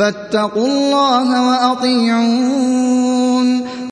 فاتقوا الله وأطيعون.